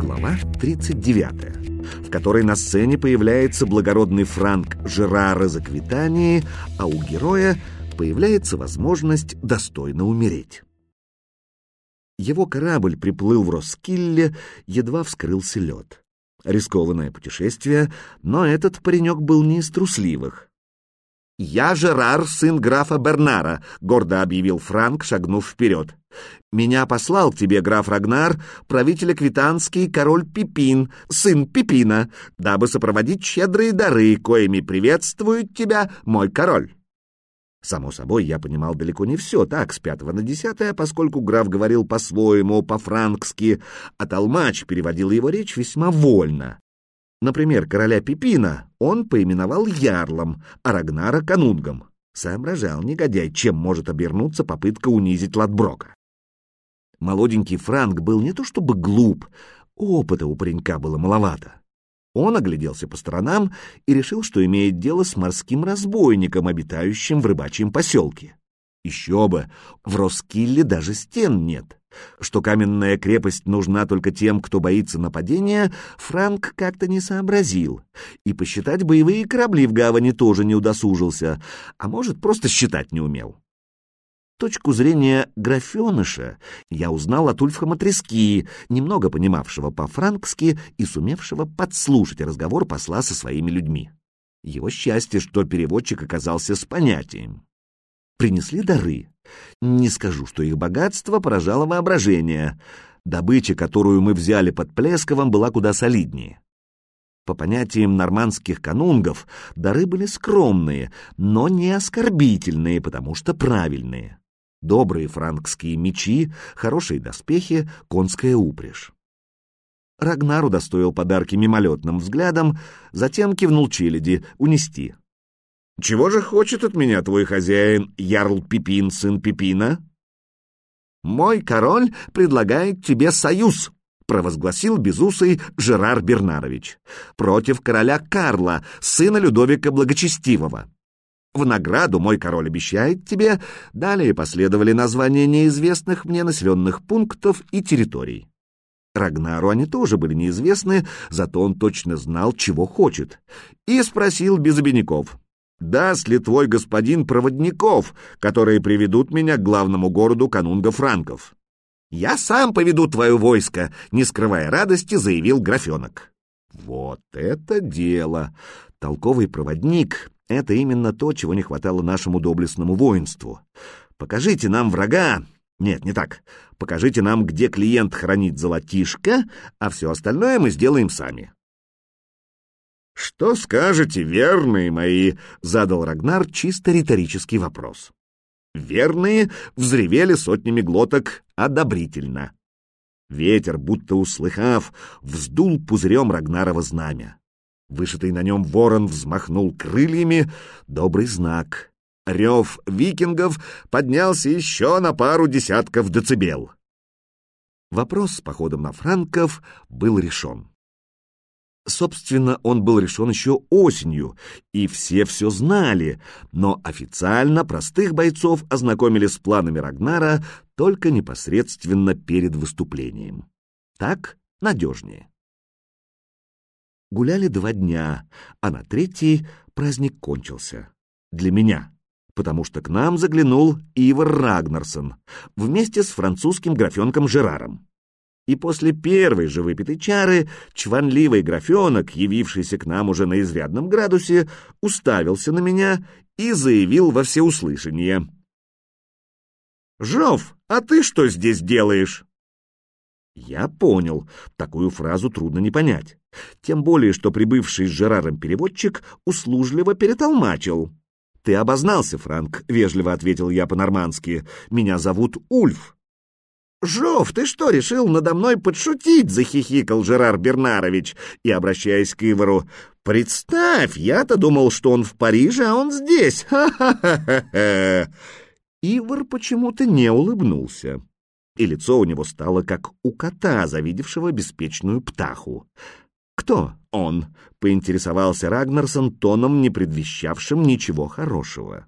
Глава 39, в которой на сцене появляется благородный франк Жерара за квитании, а у героя появляется возможность достойно умереть. Его корабль приплыл в Роскилле, едва вскрылся лед. Рискованное путешествие, но этот паренек был не из трусливых. «Я Жерар, сын графа Бернара», — гордо объявил Франк, шагнув вперед. «Меня послал тебе граф Рагнар, правитель Аквитанский король Пипин, сын Пипина, дабы сопроводить щедрые дары, коими приветствует тебя мой король». Само собой, я понимал далеко не все так, с пятого на десятое, поскольку граф говорил по-своему, по-франкски, а толмач переводил его речь весьма вольно. Например, короля Пипина он поименовал ярлом, а Рагнара — канунгом. Соображал негодяй, чем может обернуться попытка унизить Ладброка. Молоденький Франк был не то чтобы глуп, опыта у паренька было маловато. Он огляделся по сторонам и решил, что имеет дело с морским разбойником, обитающим в рыбачьем поселке. Еще бы, в Роскилле даже стен нет. Что каменная крепость нужна только тем, кто боится нападения, Франк как-то не сообразил. И посчитать боевые корабли в гавани тоже не удосужился, а может, просто считать не умел. Точку зрения графеныша я узнал от Ульфхама Трески, немного понимавшего по-франкски и сумевшего подслушать разговор посла со своими людьми. Его счастье, что переводчик оказался с понятием. Принесли дары. Не скажу, что их богатство поражало воображение. Добыча, которую мы взяли под Плесковом, была куда солиднее. По понятиям нормандских канунгов, дары были скромные, но не оскорбительные, потому что правильные. Добрые франкские мечи, хорошие доспехи, конская упряжь. Рагнар удостоил подарки мимолетным взглядом, затем кивнул Челяди унести. «Чего же хочет от меня твой хозяин, Ярл Пипин, сын Пипина?» «Мой король предлагает тебе союз», — провозгласил безусый Жерар Бернарович, «против короля Карла, сына Людовика Благочестивого. В награду мой король обещает тебе, далее последовали названия неизвестных мне населенных пунктов и территорий. Рагнару они тоже были неизвестны, зато он точно знал, чего хочет, и спросил без обиняков, даст ли твой господин проводников, которые приведут меня к главному городу канунга франков. «Я сам поведу твое войско», — не скрывая радости, заявил графенок. «Вот это дело! Толковый проводник это именно то, чего не хватало нашему доблестному воинству. Покажите нам врага. Нет, не так. Покажите нам, где клиент хранит золотишко, а все остальное мы сделаем сами. «Что скажете, верные мои?» — задал Рагнар чисто риторический вопрос. Верные взревели сотнями глоток одобрительно. Ветер, будто услыхав, вздул пузырем Рагнарова знамя. Вышитый на нем ворон взмахнул крыльями. Добрый знак. Рев викингов поднялся еще на пару десятков децибел. Вопрос с походом на франков был решен. Собственно, он был решен еще осенью, и все все знали, но официально простых бойцов ознакомили с планами Рагнара только непосредственно перед выступлением. Так надежнее. Гуляли два дня, а на третий праздник кончился. Для меня, потому что к нам заглянул Ивар Рагнарсон вместе с французским графенком Жераром. И после первой же выпитой чары чванливый графенок, явившийся к нам уже на изрядном градусе, уставился на меня и заявил во всеуслышание. «Жов, а ты что здесь делаешь?» Я понял, такую фразу трудно не понять. Тем более, что прибывший с Жераром переводчик услужливо перетолмачил. «Ты обознался, Франк», — вежливо ответил я по-нормански. «Меня зовут Ульф». «Жов, ты что, решил надо мной подшутить?» — захихикал Жерар Бернарович и, обращаясь к Ивару, «Представь, я-то думал, что он в Париже, а он здесь! Ха-ха-ха-ха!» Ивар почему-то не улыбнулся и лицо у него стало как у кота, завидевшего беспечную птаху. «Кто он?» — поинтересовался Рагнарсон тоном, не предвещавшим ничего хорошего.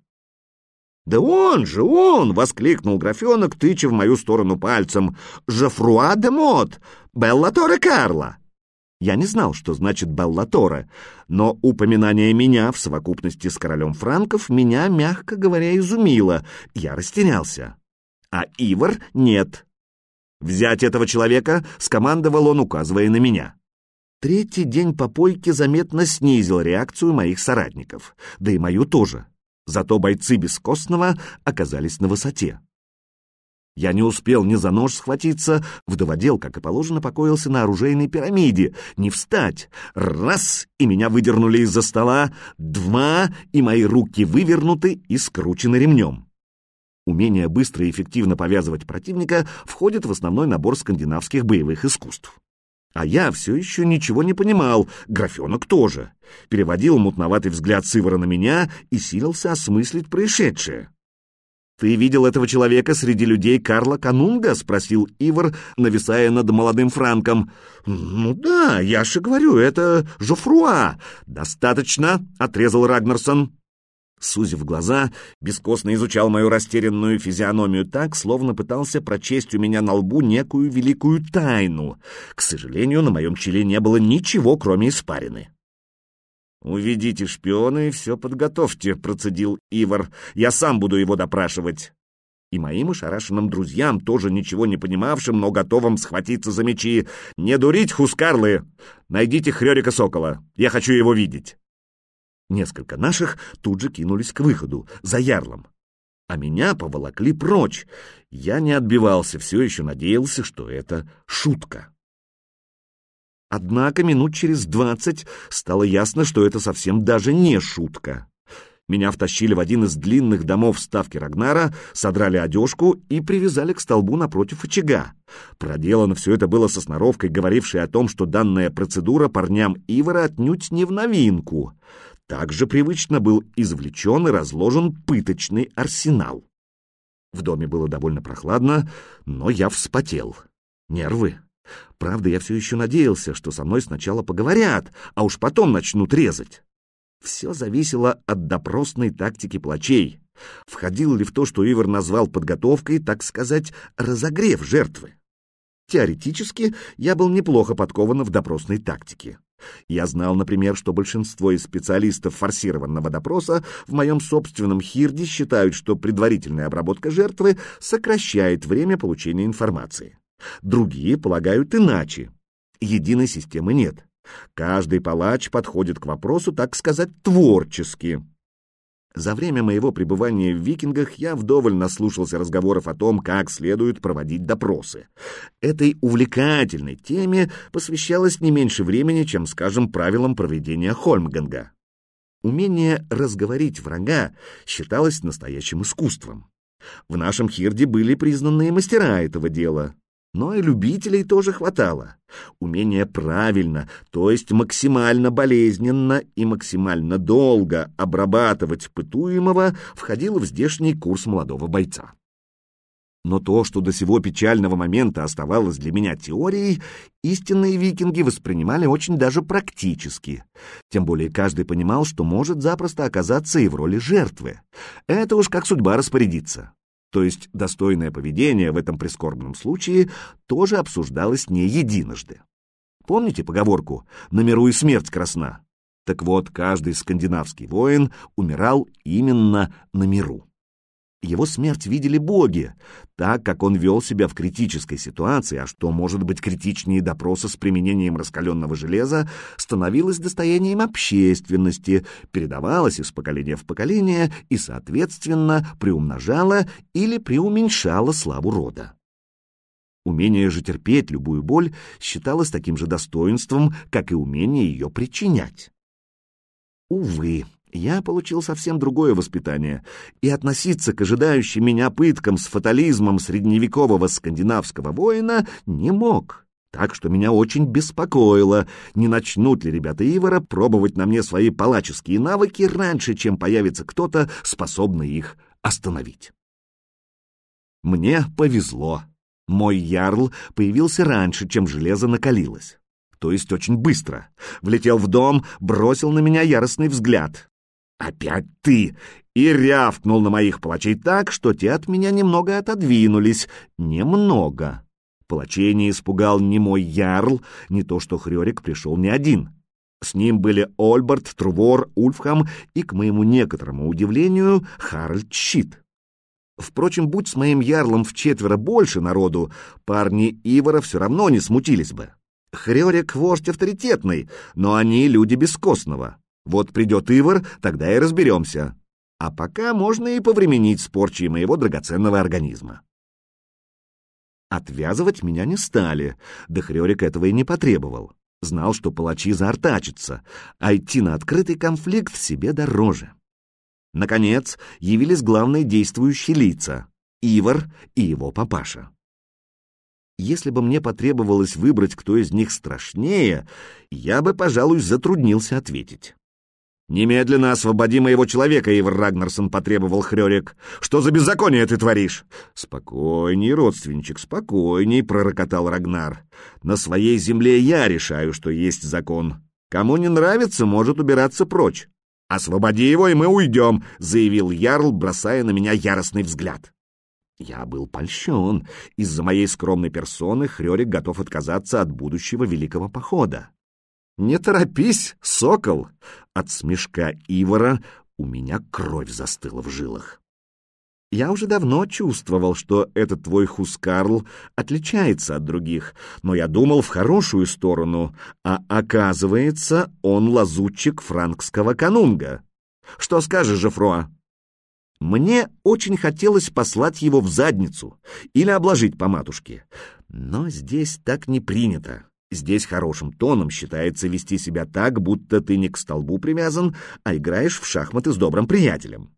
«Да он же, он!» — воскликнул графенок, тыча в мою сторону пальцем. «Жофруа де Мот! Беллаторе Карла!» Я не знал, что значит «Беллаторе», но упоминание меня в совокупности с королем франков меня, мягко говоря, изумило. Я растерялся. А Ивар — нет. «Взять этого человека!» — скомандовал он, указывая на меня. Третий день попойки заметно снизил реакцию моих соратников, да и мою тоже. Зато бойцы Бескостного оказались на высоте. Я не успел ни за нож схватиться, вдоводел, как и положено, покоился на оружейной пирамиде. Не встать! Раз! И меня выдернули из-за стола. Два! И мои руки вывернуты и скручены ремнем. Умение быстро и эффективно повязывать противника входит в основной набор скандинавских боевых искусств. А я все еще ничего не понимал, графенок тоже. Переводил мутноватый взгляд Сывора на меня и силился осмыслить происшедшее. «Ты видел этого человека среди людей Карла Канунга?» — спросил Ивар, нависая над молодым Франком. «Ну да, я же говорю, это Жофруа». «Достаточно», — отрезал Рагнарсон. Сузив глаза, бескостно изучал мою растерянную физиономию так, словно пытался прочесть у меня на лбу некую великую тайну. К сожалению, на моем челе не было ничего, кроме испарины. «Уведите шпиона и все подготовьте», — процедил Ивар. «Я сам буду его допрашивать». И моим ошарашенным друзьям, тоже ничего не понимавшим, но готовым схватиться за мечи. «Не дурить, хускарлы! Найдите Хрёрика Сокола, я хочу его видеть». Несколько наших тут же кинулись к выходу, за ярлом. А меня поволокли прочь. Я не отбивался, все еще надеялся, что это шутка. Однако минут через двадцать стало ясно, что это совсем даже не шутка. Меня втащили в один из длинных домов ставки Рагнара, содрали одежку и привязали к столбу напротив очага. Проделано все это было со сноровкой, говорившей о том, что данная процедура парням Ивара отнюдь не в новинку. Также привычно был извлечен и разложен пыточный арсенал. В доме было довольно прохладно, но я вспотел. Нервы. Правда, я все еще надеялся, что со мной сначала поговорят, а уж потом начнут резать. Все зависело от допросной тактики плачей. Входил ли в то, что Ивар назвал подготовкой, так сказать, разогрев жертвы? Теоретически я был неплохо подкован в допросной тактике. Я знал, например, что большинство из специалистов форсированного допроса в моем собственном хирде считают, что предварительная обработка жертвы сокращает время получения информации. Другие полагают иначе. Единой системы нет. Каждый палач подходит к вопросу, так сказать, творчески. За время моего пребывания в «Викингах» я вдоволь наслушался разговоров о том, как следует проводить допросы. Этой увлекательной теме посвящалось не меньше времени, чем, скажем, правилам проведения Хольмганга. Умение разговорить врага считалось настоящим искусством. В нашем Хирде были признанные мастера этого дела но и любителей тоже хватало. Умение правильно, то есть максимально болезненно и максимально долго обрабатывать пытуемого входило в здешний курс молодого бойца. Но то, что до сего печального момента оставалось для меня теорией, истинные викинги воспринимали очень даже практически. Тем более каждый понимал, что может запросто оказаться и в роли жертвы. Это уж как судьба распорядится то есть достойное поведение в этом прискорбном случае, тоже обсуждалось не единожды. Помните поговорку «на миру и смерть красна»? Так вот, каждый скандинавский воин умирал именно на миру. Его смерть видели боги, так как он вел себя в критической ситуации, а что может быть критичнее допроса с применением раскаленного железа, становилось достоянием общественности, передавалось из поколения в поколение и, соответственно, приумножало или преуменьшало славу рода. Умение же терпеть любую боль считалось таким же достоинством, как и умение ее причинять. Увы, я получил совсем другое воспитание, и относиться к ожидающим меня пыткам с фатализмом средневекового скандинавского воина не мог. Так что меня очень беспокоило, не начнут ли ребята Ивара пробовать на мне свои палаческие навыки раньше, чем появится кто-то, способный их остановить. Мне повезло. Мой ярл появился раньше, чем железо накалилось. То есть очень быстро. Влетел в дом, бросил на меня яростный взгляд. «Опять ты!» и рявкнул на моих палачей так, что те от меня немного отодвинулись. Немного. Палачей не испугал ни мой ярл, ни то, что Хрёрик пришел не один. С ним были Ольберт, Трувор, Ульфхам и, к моему некоторому удивлению, Харальд Щит. Впрочем, будь с моим ярлом в четверо больше народу, парни Ивара все равно не смутились бы. Хрёрик — вождь авторитетный, но они люди бескостного. Вот придет Ивар, тогда и разберемся. А пока можно и повременить с порчей моего драгоценного организма. Отвязывать меня не стали, да Хрёрик этого и не потребовал. Знал, что палачи заортачатся, а идти на открытый конфликт себе дороже. Наконец, явились главные действующие лица — Ивар и его папаша. Если бы мне потребовалось выбрать, кто из них страшнее, я бы, пожалуй, затруднился ответить. «Немедленно освободи моего человека, Ивар Рагнарсон», — потребовал Хрёрик. «Что за беззаконие ты творишь?» «Спокойней, родственничек, спокойней», — пророкотал Рагнар. «На своей земле я решаю, что есть закон. Кому не нравится, может убираться прочь. Освободи его, и мы уйдем», — заявил Ярл, бросая на меня яростный взгляд. Я был польщен. Из-за моей скромной персоны Хрёрик готов отказаться от будущего великого похода. «Не торопись, сокол!» От смешка Ивара у меня кровь застыла в жилах. Я уже давно чувствовал, что этот твой Хускарл отличается от других, но я думал в хорошую сторону, а оказывается, он лазутчик франкского канунга. Что скажешь, Жефруа? Мне очень хотелось послать его в задницу или обложить по матушке, но здесь так не принято. Здесь хорошим тоном считается вести себя так, будто ты не к столбу привязан, а играешь в шахматы с добрым приятелем.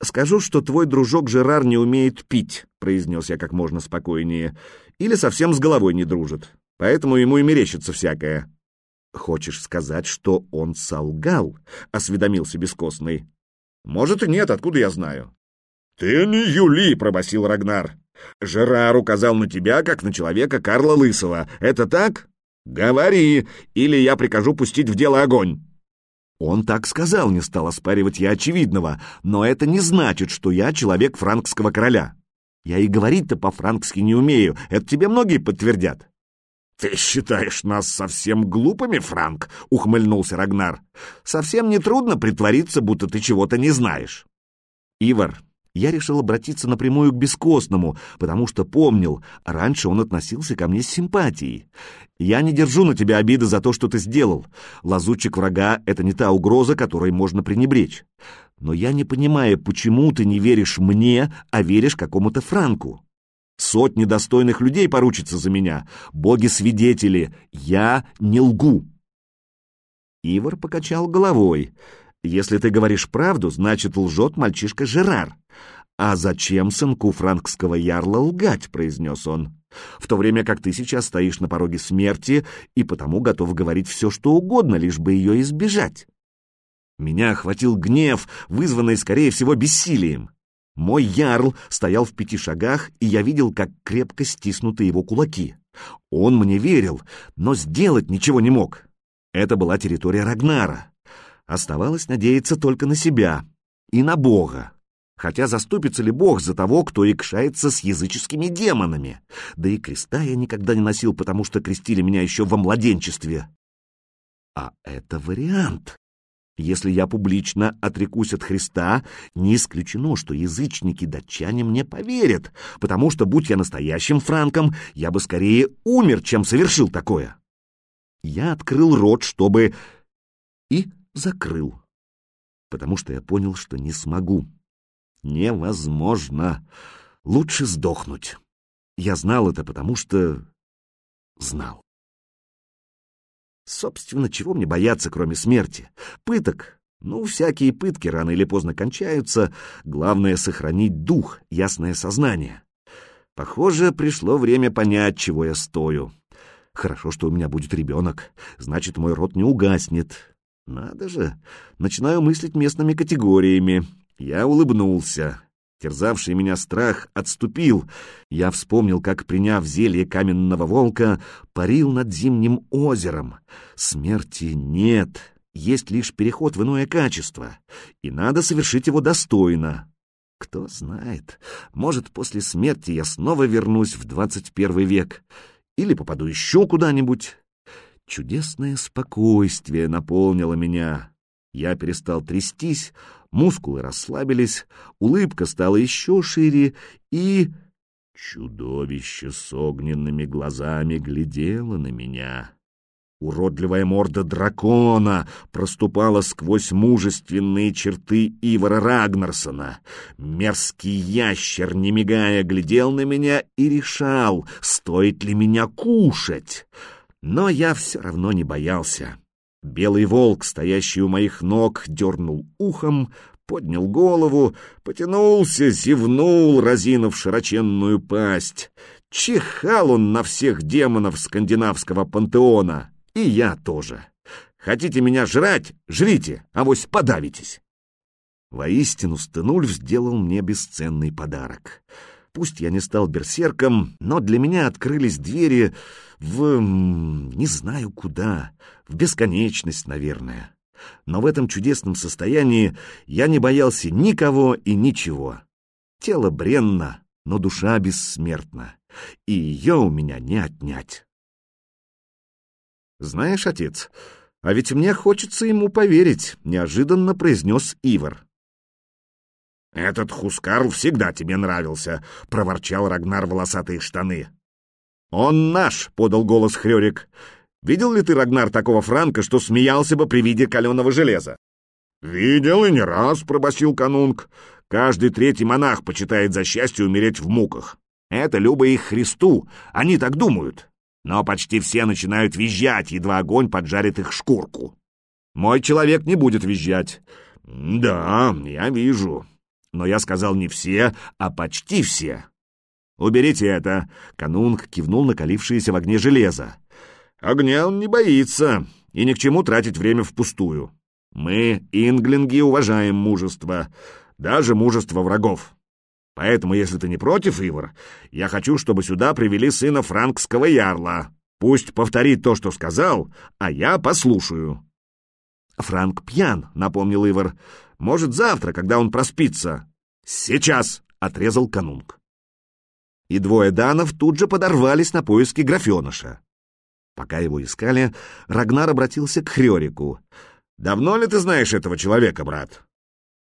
«Скажу, что твой дружок Жерар не умеет пить», — произнес я как можно спокойнее, «или совсем с головой не дружит, поэтому ему и мерещится всякое». «Хочешь сказать, что он солгал?» — осведомился бескостный. «Может и нет, откуда я знаю?» «Ты не Юли!» — пробасил Рагнар. Жерар указал на тебя, как на человека Карла Лысого. Это так? Говори, или я прикажу пустить в дело огонь. Он так сказал, не стал оспаривать я очевидного, но это не значит, что я человек франкского короля. Я и говорить-то по-франкски не умею, это тебе многие подтвердят. «Ты считаешь нас совсем глупыми, Франк?» — ухмыльнулся Рагнар. «Совсем не трудно притвориться, будто ты чего-то не знаешь». «Ивар, я решил обратиться напрямую к Бескостному, потому что помнил, раньше он относился ко мне с симпатией. Я не держу на тебя обиды за то, что ты сделал. Лазутчик врага — это не та угроза, которой можно пренебречь. Но я не понимаю, почему ты не веришь мне, а веришь какому-то Франку. Сотни достойных людей поручатся за меня. Боги-свидетели. Я не лгу. Ивар покачал головой. Если ты говоришь правду, значит, лжет мальчишка Жерар. А зачем сынку франкского ярла лгать, произнес он, в то время как ты сейчас стоишь на пороге смерти и потому готов говорить все, что угодно, лишь бы ее избежать. Меня охватил гнев, вызванный, скорее всего, бессилием. Мой ярл стоял в пяти шагах, и я видел, как крепко стиснуты его кулаки. Он мне верил, но сделать ничего не мог. Это была территория Рагнара. Оставалось надеяться только на себя и на Бога. Хотя заступится ли Бог за того, кто икшается с языческими демонами? Да и креста я никогда не носил, потому что крестили меня еще во младенчестве. А это вариант. Если я публично отрекусь от Христа, не исключено, что язычники-датчане мне поверят, потому что, будь я настоящим франком, я бы скорее умер, чем совершил такое. Я открыл рот, чтобы... И закрыл, потому что я понял, что не смогу. Невозможно. Лучше сдохнуть. Я знал это, потому что... знал. Собственно, чего мне бояться, кроме смерти? Пыток. Ну, всякие пытки рано или поздно кончаются. Главное — сохранить дух, ясное сознание. Похоже, пришло время понять, чего я стою. Хорошо, что у меня будет ребенок. Значит, мой род не угаснет. Надо же, начинаю мыслить местными категориями. Я улыбнулся. Терзавший меня страх отступил. Я вспомнил, как, приняв зелье каменного волка, парил над зимним озером. Смерти нет, есть лишь переход в иное качество, и надо совершить его достойно. Кто знает, может, после смерти я снова вернусь в двадцать первый век или попаду еще куда-нибудь. Чудесное спокойствие наполнило меня. Я перестал трястись, мускулы расслабились, улыбка стала еще шире, и... Чудовище с огненными глазами глядело на меня. Уродливая морда дракона проступала сквозь мужественные черты Ивара Рагнарсона. Мерзкий ящер, не мигая, глядел на меня и решал, стоит ли меня кушать. Но я все равно не боялся. Белый волк, стоящий у моих ног, дернул ухом, поднял голову, потянулся, зевнул, разинув широченную пасть. Чихал он на всех демонов скандинавского пантеона. И я тоже. Хотите меня жрать? Жрите, авось подавитесь. Воистину, Стенульф сделал мне бесценный подарок. Пусть я не стал берсерком, но для меня открылись двери в... не знаю куда, в бесконечность, наверное. Но в этом чудесном состоянии я не боялся никого и ничего. Тело бренно, но душа бессмертна, и ее у меня не отнять. «Знаешь, отец, а ведь мне хочется ему поверить», — неожиданно произнес Ивар. «Этот Хускарл всегда тебе нравился», — проворчал Рагнар волосатые штаны. «Он наш», — подал голос Хрёрик. «Видел ли ты, Рагнар, такого франка, что смеялся бы при виде каленого железа?» «Видел и не раз», — пробасил канунг. «Каждый третий монах почитает за счастье умереть в муках. Это любо их Христу, они так думают но почти все начинают визжать, едва огонь поджарит их шкурку. Мой человек не будет визжать. Да, я вижу. Но я сказал не все, а почти все. Уберите это. Канунг кивнул на калившееся в огне железо. Огня он не боится, и ни к чему тратить время впустую. Мы, инглинги, уважаем мужество, даже мужество врагов. Поэтому, если ты не против, Ивар, я хочу, чтобы сюда привели сына франкского ярла. Пусть повторит то, что сказал, а я послушаю». «Франк пьян», — напомнил Ивар. «Может, завтра, когда он проспится». «Сейчас», — отрезал канунг. И двое данов тут же подорвались на поиски графеныша. Пока его искали, Рагнар обратился к Хрёрику. «Давно ли ты знаешь этого человека, брат?»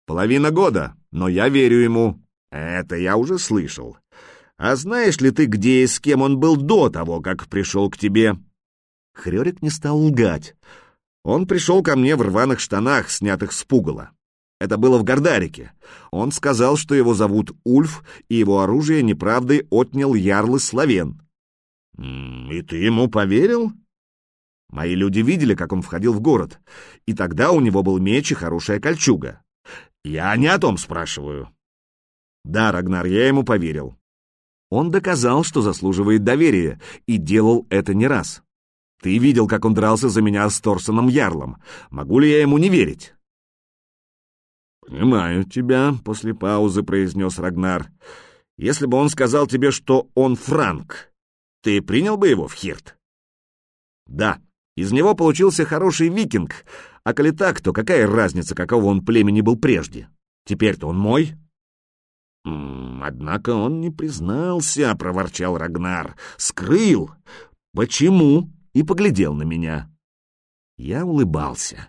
«Половина года, но я верю ему. Это я уже слышал. А знаешь ли ты, где и с кем он был до того, как пришел к тебе? Хрёрик не стал лгать. Он пришел ко мне в рваных штанах, снятых с пугала. Это было в Гордарике. Он сказал, что его зовут Ульф, и его оружие неправдой отнял ярлы Славен. «И ты ему поверил?» Мои люди видели, как он входил в город, и тогда у него был меч и хорошая кольчуга. Я не о том спрашиваю. Да, Рагнар, я ему поверил. Он доказал, что заслуживает доверия, и делал это не раз. Ты видел, как он дрался за меня с Торсоном Ярлом. Могу ли я ему не верить? «Понимаю тебя», — после паузы произнес Рагнар. «Если бы он сказал тебе, что он Франк, ты принял бы его в Хирт?» «Да, из него получился хороший викинг, а коли так, то какая разница, какого он племени был прежде? Теперь-то он мой, «Однако он не признался», — проворчал Рагнар. «Скрыл. Почему?» И поглядел на меня. Я улыбался.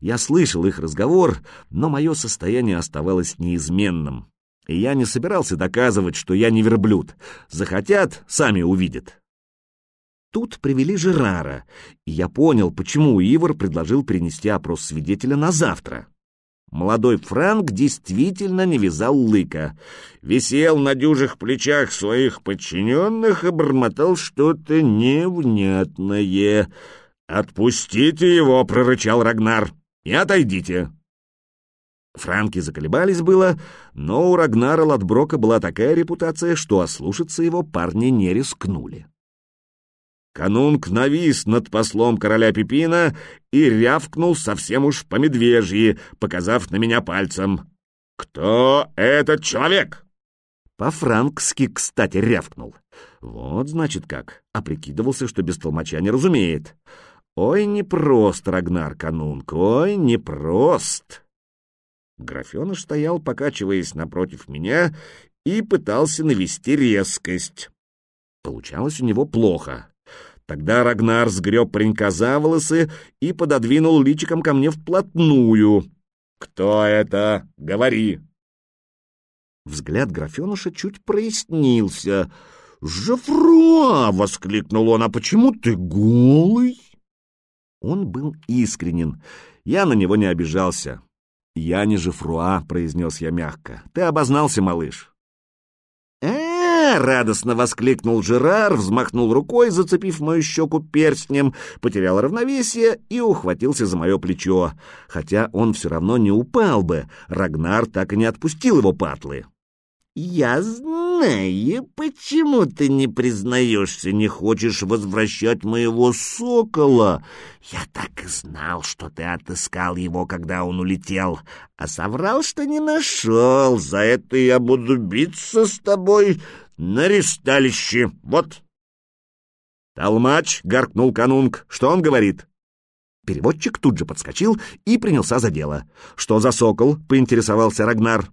Я слышал их разговор, но мое состояние оставалось неизменным. И я не собирался доказывать, что я не верблюд. Захотят — сами увидят. Тут привели Жерара, и я понял, почему Ивар предложил перенести опрос свидетеля на завтра. Молодой Франк действительно не вязал лыка. Висел на дюжих плечах своих подчиненных и бормотал что-то невнятное. «Отпустите его!» — прорычал Рагнар. «И отойдите!» Франки заколебались было, но у Рагнара Ладброка была такая репутация, что ослушаться его парни не рискнули. Канунг навис над послом короля Пипина и рявкнул совсем уж по медвежьи, показав на меня пальцем. «Кто этот человек?» По-франкски, кстати, рявкнул. Вот, значит, как. А прикидывался, что без толмача не разумеет. Ой, непрост, Рагнар Канунг, ой, непрост. Графеныш стоял, покачиваясь напротив меня, и пытался навести резкость. Получалось у него плохо. Тогда Рагнар сгреб паренька за волосы и пододвинул личиком ко мне вплотную. «Кто это? Говори!» Взгляд графеныша чуть прояснился. «Жофруа!» — воскликнул он. «А почему ты голый?» Он был искренен. Я на него не обижался. «Я не Жофруа», — произнес я мягко. «Ты обознался, малыш». Радостно воскликнул Жерар, взмахнул рукой, зацепив мою щеку перстнем, потерял равновесие и ухватился за мое плечо. Хотя он все равно не упал бы, Рагнар так и не отпустил его патлы. «Я знаю, почему ты не признаешься, не хочешь возвращать моего сокола. Я так и знал, что ты отыскал его, когда он улетел, а соврал, что не нашел. За это я буду биться с тобой на ресталище. Вот!» «Толмач!» — гаркнул канунг. «Что он говорит?» Переводчик тут же подскочил и принялся за дело. «Что за сокол?» — поинтересовался Рагнар.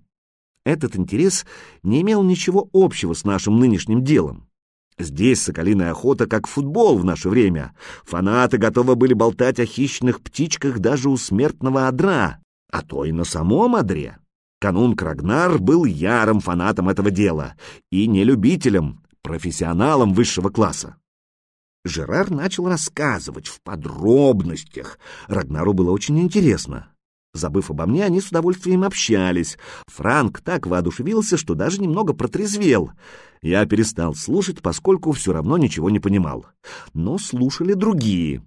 Этот интерес не имел ничего общего с нашим нынешним делом. Здесь соколиная охота как футбол в наше время. Фанаты готовы были болтать о хищных птичках даже у смертного одра, а то и на самом одре. Канун Крагнар был ярым фанатом этого дела и не любителем, профессионалом высшего класса. Жерар начал рассказывать в подробностях. Рагнару было очень интересно. Забыв обо мне, они с удовольствием общались. Франк так воодушевился, что даже немного протрезвел. Я перестал слушать, поскольку все равно ничего не понимал. Но слушали другие.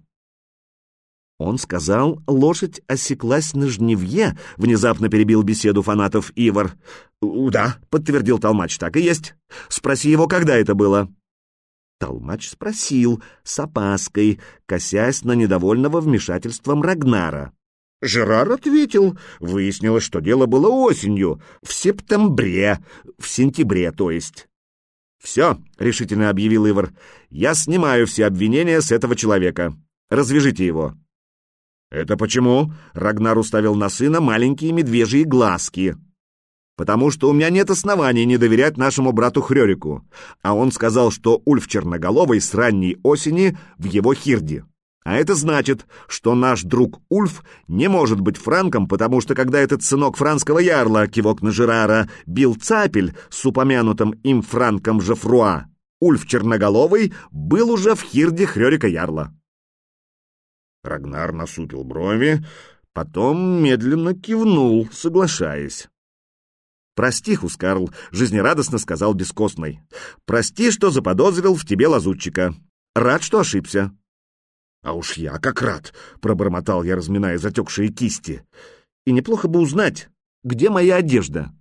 Он сказал, лошадь осеклась на жневье, внезапно перебил беседу фанатов Ивар. «Да», — подтвердил Толмач, — «так и есть. Спроси его, когда это было». Толмач спросил, с опаской, косясь на недовольного вмешательством Рагнара. Жерар ответил. Выяснилось, что дело было осенью, в септембре, в сентябре, то есть. «Все», — решительно объявил Ивар, — «я снимаю все обвинения с этого человека. Развяжите его». «Это почему?» — Рагнар уставил на сына маленькие медвежьи глазки. «Потому что у меня нет оснований не доверять нашему брату Хрёрику, а он сказал, что Ульф Черноголовый с ранней осени в его хирде». А это значит, что наш друг Ульф не может быть франком, потому что когда этот сынок франского ярла, кивок на Жерара, бил цапель с упомянутым им франком Жефруа, Ульф Черноголовый был уже в хирде Хрёрика ярла. Рагнар насупил брови, потом медленно кивнул, соглашаясь. «Прости, Хускарл», — жизнерадостно сказал Бескостный. «Прости, что заподозрил в тебе лазутчика. Рад, что ошибся». «А уж я как рад!» — пробормотал я, разминая затекшие кисти. «И неплохо бы узнать, где моя одежда?»